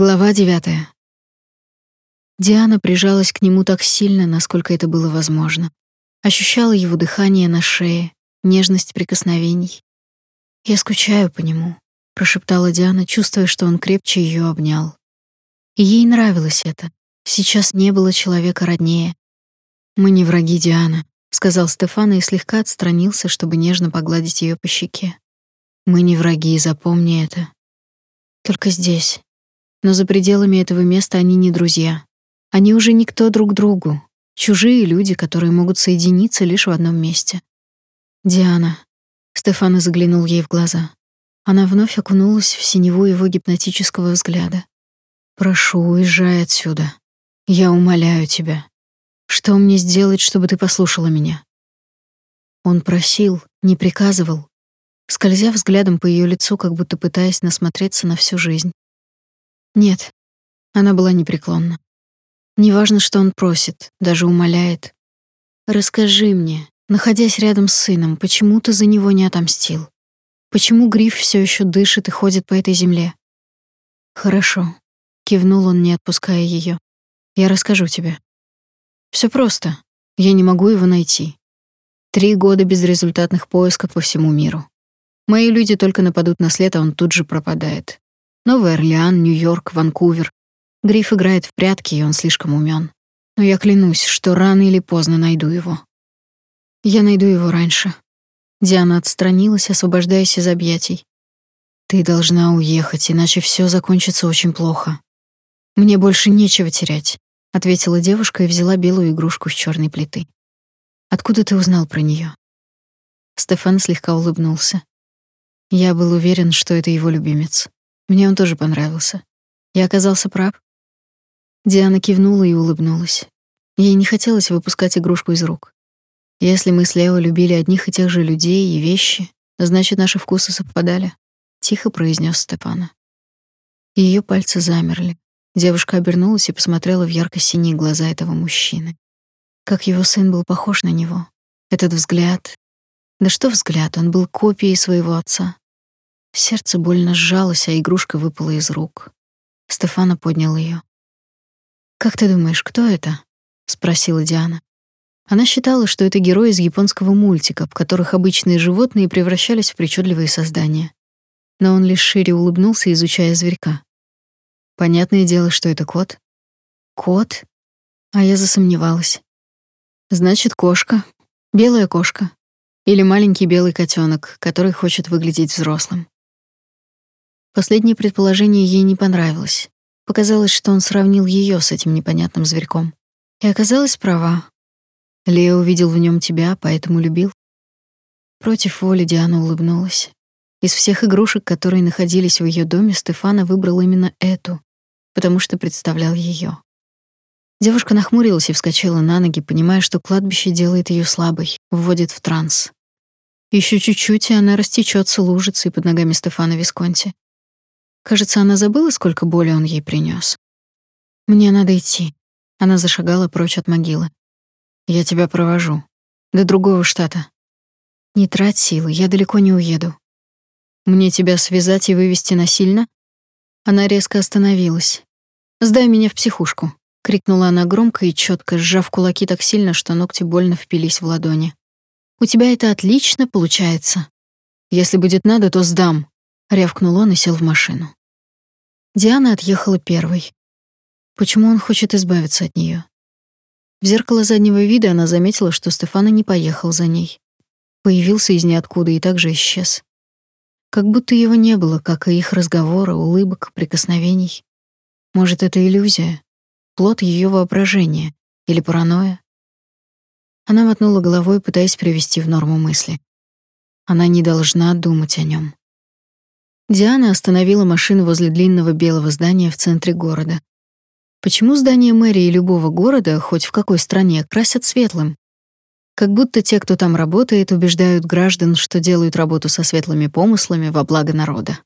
Глава девятая. Диана прижалась к нему так сильно, насколько это было возможно. Ощущала его дыхание на шее, нежность прикосновений. «Я скучаю по нему», — прошептала Диана, чувствуя, что он крепче ее обнял. И ей нравилось это. Сейчас не было человека роднее. «Мы не враги, Диана», — сказал Стефана и слегка отстранился, чтобы нежно погладить ее по щеке. «Мы не враги, запомни это. Только здесь, но за пределами этого места они не друзья. Они уже никто друг другу, чужие люди, которые могут соединиться лишь в одном месте. Диана. Стефана заглянул ей в глаза. Она вновь окунулась в синеву его гипнотического взгляда. Прошу, уезжай отсюда. Я умоляю тебя. Что мне сделать, чтобы ты послушала меня? Он просил, не приказывал, скользя взглядом по ее лицу, как будто пытаясь насмотреться на всю жизнь. Нет. Она была непреклонна. Неважно, что он просит, даже умоляет. Расскажи мне, находясь рядом с сыном, почему ты за него не отомстил? Почему Гриф все еще дышит и ходит по этой земле? Хорошо, кивнул он, не отпуская ее. Я расскажу тебе. Все просто. Я не могу его найти. Три года безрезультатных поисков по всему миру. Мои люди только нападут на след, а он тут же пропадает. Новый Орлеан, Нью-Йорк, Ванкувер. Гриф играет в прятки, и он слишком умен. Но я клянусь, что рано или поздно найду его. Я найду его раньше. Диана отстранилась, освобождаясь из объятий. Ты должна уехать, иначе все закончится очень плохо. Мне больше нечего терять, ответила девушка и взяла белую игрушку с черной плиты. Откуда ты узнал про нее? Стефан слегка улыбнулся. Я был уверен, что это его любимец. Мне он тоже понравился. Я оказался прав. Диана кивнула и улыбнулась. Ей не хотелось выпускать игрушку из рук. Если мы с Лео любили одних и тех же людей и вещи, значит, наши вкусы совпадали, тихо произнес Степана. Ее пальцы замерли. Девушка обернулась и посмотрела в ярко-синие глаза этого мужчины. Как его сын был похож на него. Этот взгляд. Да что взгляд, он был копией своего отца. Сердце больно сжалось, а игрушка выпала из рук. Стефана поднял ее. «Как ты думаешь, кто это?» — спросила Диана. Она считала, что это герой из японского мультика, в которых обычные животные превращались в причудливые создания. Но он лишь шире улыбнулся, изучая зверька. Понятное дело, что это кот. Кот? А я засомневалась. Значит, кошка. Белая кошка. Или маленький белый котенок, который хочет выглядеть взрослым. Последнее предположение ей не понравилось. Показалось, что он сравнил ее с этим непонятным зверьком. И оказалась права. Лео увидел в нем тебя, поэтому любил. Против воли Диана улыбнулась. Из всех игрушек, которые находились в ее доме, Стефана выбрал именно эту, потому что представлял ее. Девушка нахмурилась и вскочила на ноги, понимая, что кладбище делает ее слабой, вводит в транс. Еще чуть-чуть, и она растечется лужицей под ногами Стефана Висконти. Кажется, она забыла, сколько боли он ей принес. Мне надо идти. Она зашагала прочь от могилы. Я тебя провожу до другого штата. Не трать силы, я далеко не уеду. Мне тебя связать и вывести насильно? Она резко остановилась. Сдай меня в психушку, крикнула она громко и четко, сжав кулаки так сильно, что ногти больно впились в ладони. У тебя это отлично получается. Если будет надо, то сдам, рявкнул он и сел в машину. Диана отъехала первой. Почему он хочет избавиться от нее? В зеркало заднего вида она заметила, что Стефана не поехал за ней. Появился из ниоткуда и также исчез. Как будто его не было, как и их разговора, улыбок, прикосновений. Может, это иллюзия, плод ее воображения или паранойя? Она мотнула головой, пытаясь привести в норму мысли. Она не должна думать о нем. Диана остановила машину возле длинного белого здания в центре города. Почему здание мэрии любого города, хоть в какой стране, красят светлым? Как будто те, кто там работает, убеждают граждан, что делают работу со светлыми помыслами во благо народа.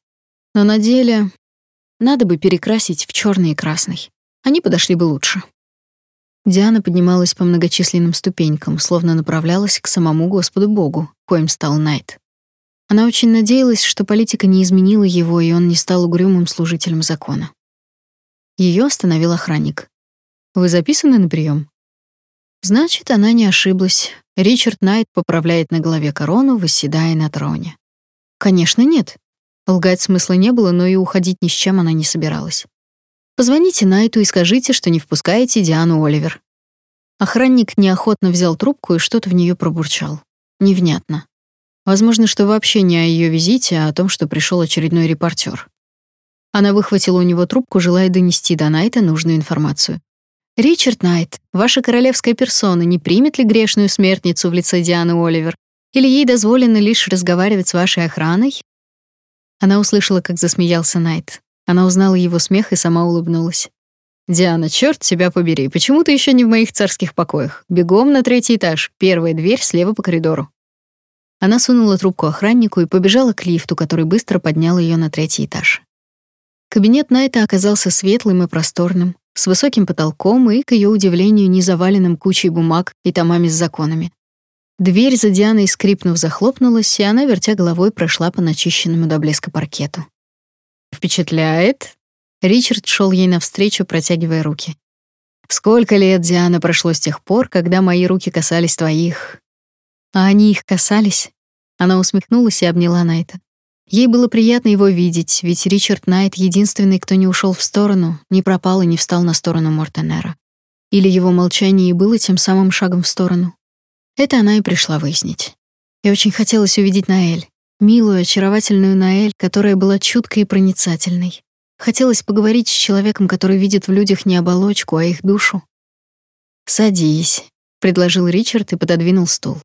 Но на деле надо бы перекрасить в черный и красный. Они подошли бы лучше. Диана поднималась по многочисленным ступенькам, словно направлялась к самому Господу Богу, коим стал Найт. Она очень надеялась, что политика не изменила его, и он не стал угрюмым служителем закона. Ее остановил охранник. «Вы записаны на прием? Значит, она не ошиблась. Ричард Найт поправляет на голове корону, восседая на троне. Конечно, нет. Лгать смысла не было, но и уходить ни с чем она не собиралась. Позвоните Найту и скажите, что не впускаете Диану Оливер. Охранник неохотно взял трубку и что-то в нее пробурчал. Невнятно. Возможно, что вообще не о ее визите, а о том, что пришел очередной репортер. Она выхватила у него трубку, желая донести до Найта нужную информацию. «Ричард Найт, ваша королевская персона не примет ли грешную смертницу в лице Дианы Оливер? Или ей дозволено лишь разговаривать с вашей охраной?» Она услышала, как засмеялся Найт. Она узнала его смех и сама улыбнулась. «Диана, черт тебя побери, почему ты еще не в моих царских покоях? Бегом на третий этаж, первая дверь слева по коридору». Она сунула трубку охраннику и побежала к лифту, который быстро поднял ее на третий этаж. Кабинет Найта оказался светлым и просторным, с высоким потолком и, к ее удивлению, не заваленным кучей бумаг и томами с законами. Дверь за Дианой, скрипнув, захлопнулась, и она, вертя головой, прошла по начищенному до блеска паркету. «Впечатляет?» Ричард шел ей навстречу, протягивая руки. «Сколько лет, Диана, прошло с тех пор, когда мои руки касались твоих?» А они их касались. Она усмехнулась и обняла Найта. Ей было приятно его видеть, ведь Ричард Найт единственный, кто не ушел в сторону, не пропал и не встал на сторону Мортенера. Или его молчание и было тем самым шагом в сторону. Это она и пришла выяснить. И очень хотелось увидеть Наэль, милую, очаровательную Наэль, которая была чуткой и проницательной. Хотелось поговорить с человеком, который видит в людях не оболочку, а их душу. «Садись», — предложил Ричард и пододвинул стул.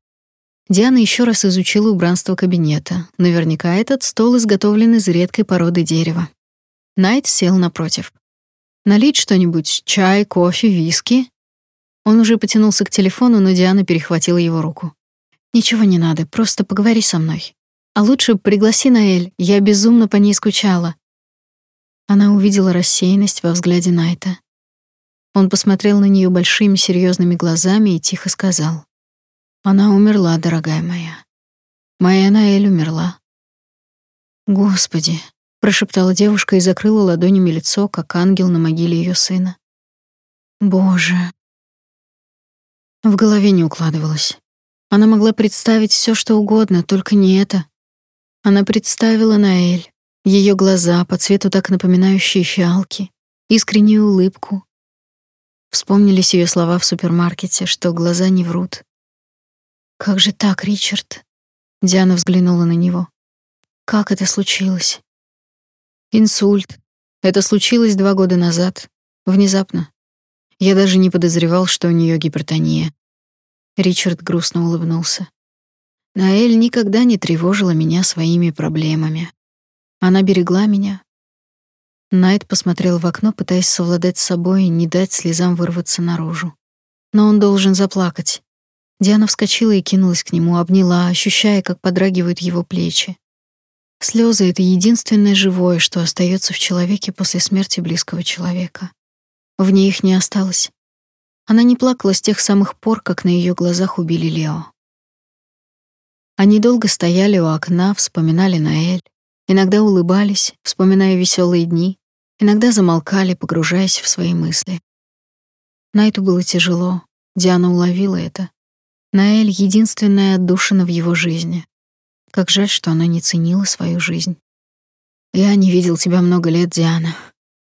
Диана еще раз изучила убранство кабинета. Наверняка этот стол изготовлен из редкой породы дерева. Найт сел напротив. Налить что-нибудь, чай, кофе, виски? Он уже потянулся к телефону, но Диана перехватила его руку. Ничего не надо, просто поговори со мной. А лучше пригласи Наэль, я безумно по ней скучала. Она увидела рассеянность во взгляде Найта. Он посмотрел на нее большими серьезными глазами и тихо сказал: она умерла, дорогая моя. Моя Наэль умерла. Господи, прошептала девушка и закрыла ладонями лицо, как ангел на могиле ее сына. Боже. В голове не укладывалось. Она могла представить все, что угодно, только не это. Она представила Наэль, ее глаза, по цвету так напоминающие фиалки, искреннюю улыбку. Вспомнились ее слова в супермаркете, что глаза не врут. Как же так, Ричард? Диана взглянула на него. Как это случилось? Инсульт. Это случилось два года назад, внезапно. Я даже не подозревал, что у нее гипертония. Ричард грустно улыбнулся. Наэль никогда не тревожила меня своими проблемами. Она берегла меня. Найт посмотрел в окно, пытаясь совладать с собой и не дать слезам вырваться наружу. Но он должен заплакать. Диана вскочила и кинулась к нему, обняла, ощущая, как подрагивают его плечи. Слезы — это единственное живое, что остается в человеке после смерти близкого человека. В ней их не осталось. Она не плакала с тех самых пор, как на ее глазах убили Лео. Они долго стояли у окна, вспоминали Наэль, иногда улыбались, вспоминая веселые дни, иногда замолкали, погружаясь в свои мысли. Найту было тяжело, Диана уловила это. Наэль — единственная отдушина в его жизни. Как жаль, что она не ценила свою жизнь. «Я не видел тебя много лет, Диана».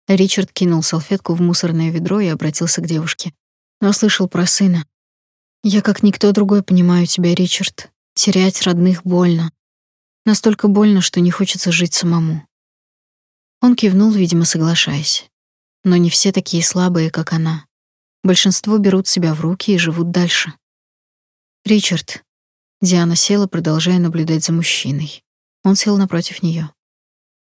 Ричард кинул салфетку в мусорное ведро и обратился к девушке. «Но слышал про сына. Я, как никто другой, понимаю тебя, Ричард. Терять родных больно. Настолько больно, что не хочется жить самому». Он кивнул, видимо, соглашаясь. Но не все такие слабые, как она. Большинство берут себя в руки и живут дальше. Ричард. Диана села, продолжая наблюдать за мужчиной. Он сел напротив нее.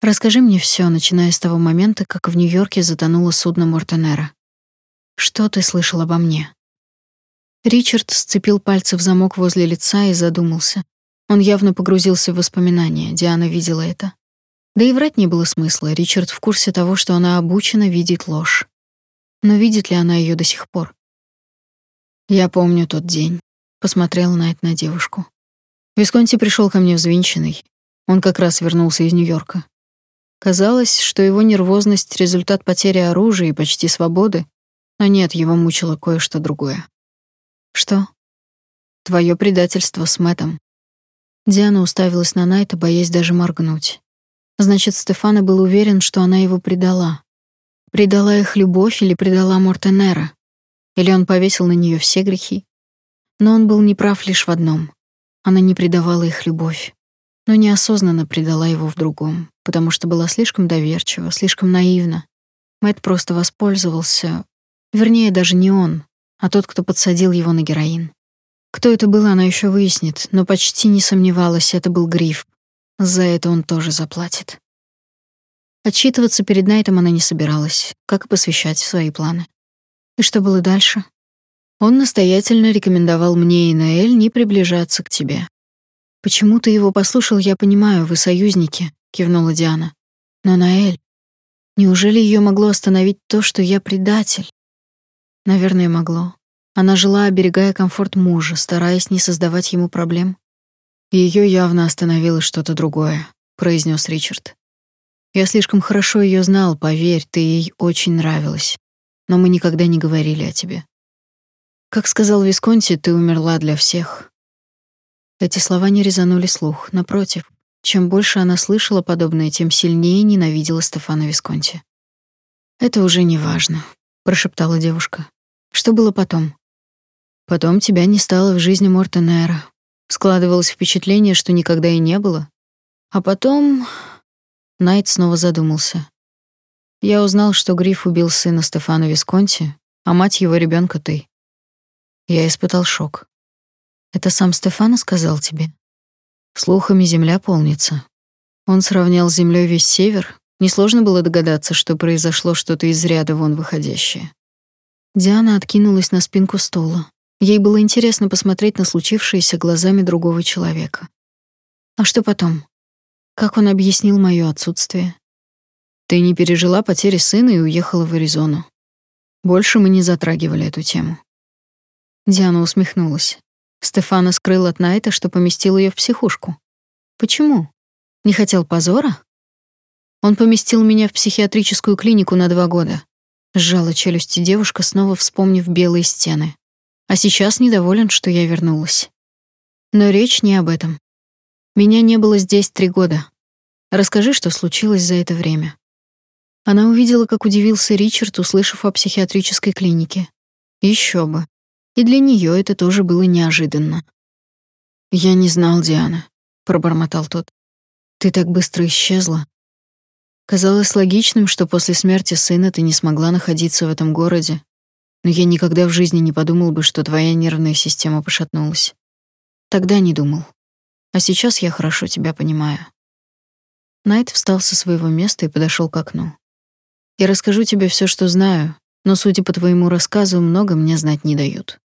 Расскажи мне все, начиная с того момента, как в Нью-Йорке затонуло судно Мортенера. Что ты слышал обо мне? Ричард сцепил пальцы в замок возле лица и задумался. Он явно погрузился в воспоминания. Диана видела это. Да и врать не было смысла. Ричард в курсе того, что она обучена видеть ложь. Но видит ли она ее до сих пор? Я помню тот день. Посмотрел Найт на девушку. Висконти пришел ко мне взвинченный. Он как раз вернулся из Нью-Йорка. Казалось, что его нервозность — результат потери оружия и почти свободы, но нет, его мучило кое-что другое. «Что?» «Твое предательство с Мэттом». Диана уставилась на Найта, боясь даже моргнуть. Значит, Стефана был уверен, что она его предала. Предала их любовь или предала Мортенера? Или он повесил на нее все грехи? Но он был неправ лишь в одном. Она не предавала их любовь, но неосознанно предала его в другом, потому что была слишком доверчива, слишком наивна. Мэтт просто воспользовался, вернее, даже не он, а тот, кто подсадил его на героин. Кто это был, она еще выяснит, но почти не сомневалась, это был Гриф. За это он тоже заплатит. Отчитываться перед Найтом она не собиралась, как и посвящать свои планы. И что было дальше? Он настоятельно рекомендовал мне и Наэль не приближаться к тебе. Почему ты его послушал, я понимаю, вы союзники, кивнула Диана. Но Наэль, неужели ее могло остановить то, что я предатель? Наверное, могло. Она жила, оберегая комфорт мужа, стараясь не создавать ему проблем. Ее явно остановило что-то другое, произнес Ричард. Я слишком хорошо ее знал, поверь, ты ей очень нравилась. Но мы никогда не говорили о тебе. Как сказал Висконти, ты умерла для всех. Эти слова не резанули слух, напротив, чем больше она слышала подобное, тем сильнее ненавидела Стефана Висконти. Это уже не важно, прошептала девушка. Что было потом? Потом тебя не стало в жизни Мортенера. Складывалось впечатление, что никогда и не было. А потом Найт снова задумался. Я узнал, что Гриф убил сына Стефана Висконти, а мать его ребенка ты. Я испытал шок. Это сам Стефано сказал тебе? Слухами земля полнится. Он сравнял с землей весь север. Несложно было догадаться, что произошло что-то из ряда вон выходящее. Диана откинулась на спинку стула. Ей было интересно посмотреть на случившееся глазами другого человека. А что потом? Как он объяснил моё отсутствие? Ты не пережила потери сына и уехала в Аризону. Больше мы не затрагивали эту тему. Диана усмехнулась. Стефана скрыл от Найта, что поместил её в психушку. Почему? Не хотел позора? Он поместил меня в психиатрическую клинику на два года. Сжала челюсти девушка, снова вспомнив белые стены а сейчас недоволен, что я вернулась. Но речь не об этом. Меня не было здесь три года. Расскажи, что случилось за это время. Она увидела, как удивился Ричард, услышав о психиатрической клинике. Еще бы. И для нее это тоже было неожиданно. Я не знал, Диана, пробормотал тот. Ты так быстро исчезла. Казалось логичным, что после смерти сына ты не смогла находиться в этом городе, но я никогда в жизни не подумал бы, что твоя нервная система пошатнулась. Тогда не думал. А сейчас я хорошо тебя понимаю. Найт встал со своего места и подошел к окну. Я расскажу тебе все, что знаю, но, судя по твоему рассказу, много мне знать не дают.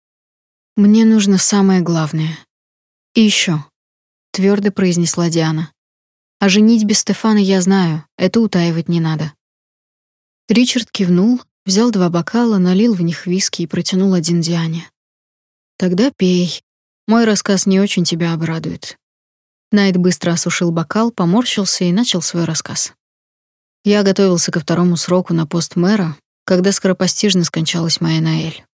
Мне нужно самое главное. И еще, твердо произнесла Диана. А женить без Стефана я знаю, это утаивать не надо. Ричард кивнул, Взял два бокала, налил в них виски и протянул один Диане. «Тогда пей. Мой рассказ не очень тебя обрадует». Найт быстро осушил бокал, поморщился и начал свой рассказ. Я готовился ко второму сроку на пост мэра, когда скоропостижно скончалась моя Наэль.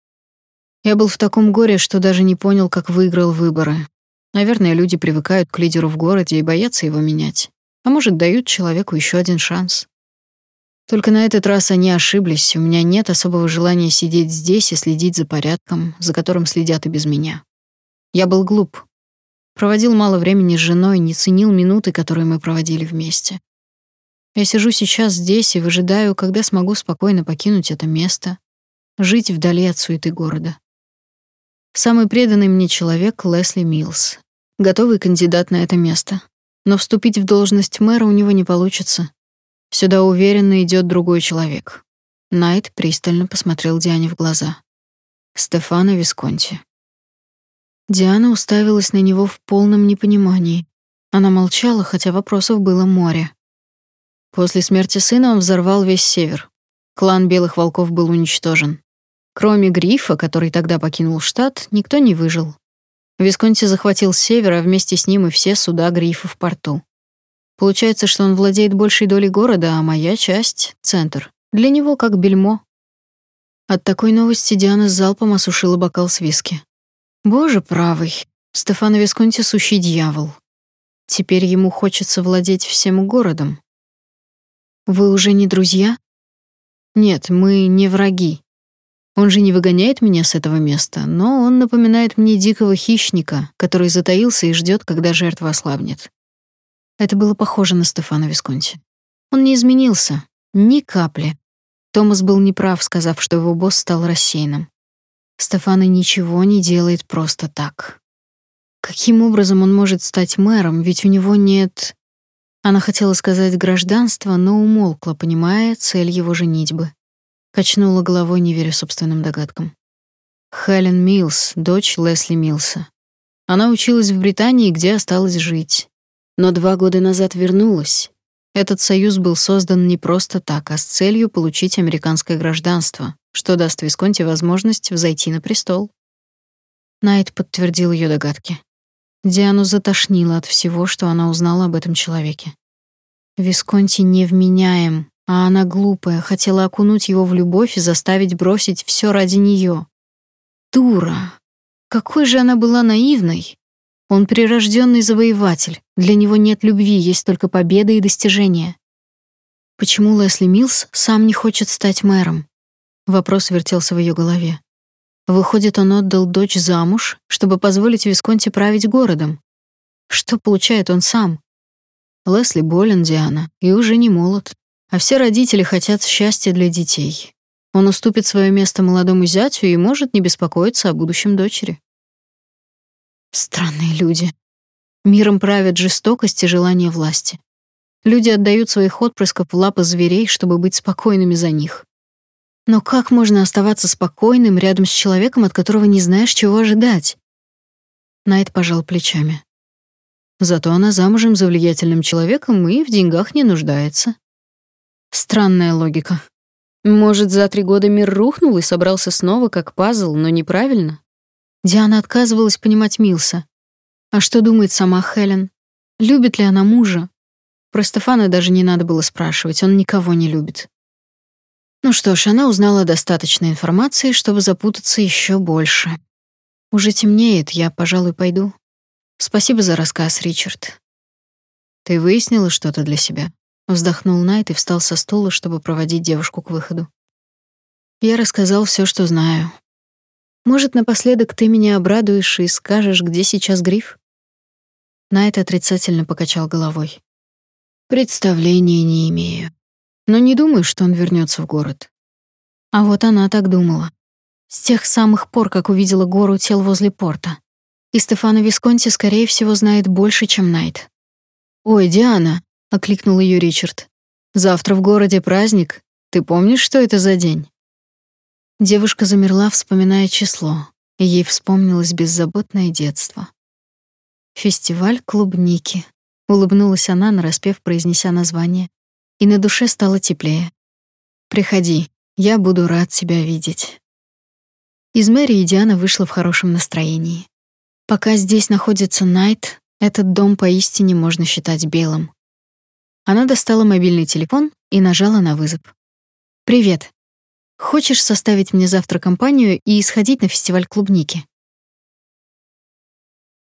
Я был в таком горе, что даже не понял, как выиграл выборы. Наверное, люди привыкают к лидеру в городе и боятся его менять. А может, дают человеку еще один шанс. Только на этот раз они ошиблись. У меня нет особого желания сидеть здесь и следить за порядком, за которым следят и без меня. Я был глуп. Проводил мало времени с женой, не ценил минуты, которые мы проводили вместе. Я сижу сейчас здесь и выжидаю, когда смогу спокойно покинуть это место, жить вдали от суеты города. Самый преданный мне человек — Лесли Милс. Готовый кандидат на это место. Но вступить в должность мэра у него не получится. Сюда уверенно идет другой человек. Найт пристально посмотрел Диане в глаза. Стефано Висконти. Диана уставилась на него в полном непонимании. Она молчала, хотя вопросов было море. После смерти сына он взорвал весь север. Клан Белых Волков был уничтожен. Кроме Грифа, который тогда покинул штат, никто не выжил. Висконти захватил север, а вместе с ним и все суда Грифа в порту. Получается, что он владеет большей долей города, а моя часть — центр. Для него как бельмо. От такой новости Диана с залпом осушила бокал с виски. Боже правый, Стефано Висконти сущий дьявол. Теперь ему хочется владеть всем городом. Вы уже не друзья? Нет, мы не враги. Он же не выгоняет меня с этого места, но он напоминает мне дикого хищника, который затаился и ждет, когда жертва ослабнет. Это было похоже на Стефана Висконти. Он не изменился, ни капли. Томас был неправ, сказав, что его босс стал рассеянным. Стефана ничего не делает просто так. Каким образом он может стать мэром, ведь у него нет... Она хотела сказать гражданство, но умолкла, понимая цель его женитьбы. Качнула головой, не веря собственным догадкам. Хелен Милс, дочь Лесли Милса. Она училась в Британии, где осталась жить. Но два года назад вернулась. Этот союз был создан не просто так, а с целью получить американское гражданство, что даст Висконти возможность взойти на престол. Найт подтвердил ее догадки. Диану затошнило от всего, что она узнала об этом человеке. Висконти невменяем, а она глупая, хотела окунуть его в любовь и заставить бросить все ради нее. Дура. Какой же она была наивной. Он прирожденный завоеватель. Для него нет любви, есть только победа и достижения. Почему Лесли Милс сам не хочет стать мэром? Вопрос вертелся в ее голове. Выходит, он отдал дочь замуж, чтобы позволить Висконти править городом. Что получает он сам? Лесли болен, Диана, и уже не молод. А все родители хотят счастья для детей. Он уступит свое место молодому зятю и может не беспокоиться о будущем дочери. Странные люди. Миром правят жестокость и желание власти. Люди отдают своих отпрысков в лапы зверей, чтобы быть спокойными за них. Но как можно оставаться спокойным рядом с человеком, от которого не знаешь, чего ожидать? Найт пожал плечами. Зато она замужем за влиятельным человеком и в деньгах не нуждается. Странная логика. Может, за три года мир рухнул и собрался снова как пазл, но неправильно? Диана отказывалась понимать Милса. А что думает сама Хелен? Любит ли она мужа? Про Стефана даже не надо было спрашивать, он никого не любит. Ну что ж, она узнала достаточно информации, чтобы запутаться еще больше. Уже темнеет, я, пожалуй, пойду. Спасибо за рассказ, Ричард. Ты выяснила что-то для себя? Вздохнул Найт и встал со стула, чтобы проводить девушку к выходу. Я рассказал все, что знаю. Может, напоследок ты меня обрадуешь и скажешь, где сейчас Гриф? Найт отрицательно покачал головой. Представления не имею. Но не думаю, что он вернется в город. А вот она так думала. С тех самых пор, как увидела гору тел возле порта. И Стефано Висконти, скорее всего, знает больше, чем Найт. «Ой, Диана, окликнул ее Ричард. Завтра в городе праздник. Ты помнишь, что это за день? Девушка замерла, вспоминая число, и ей вспомнилось беззаботное детство. Фестиваль клубники. Улыбнулась она, нараспев произнеся название, и на душе стало теплее. Приходи, я буду рад тебя видеть. Из мэрии Диана вышла в хорошем настроении. Пока здесь находится Найт, этот дом поистине можно считать белым. Она достала мобильный телефон и нажала на вызов. «Привет. Хочешь составить мне завтра компанию и сходить на фестиваль клубники?»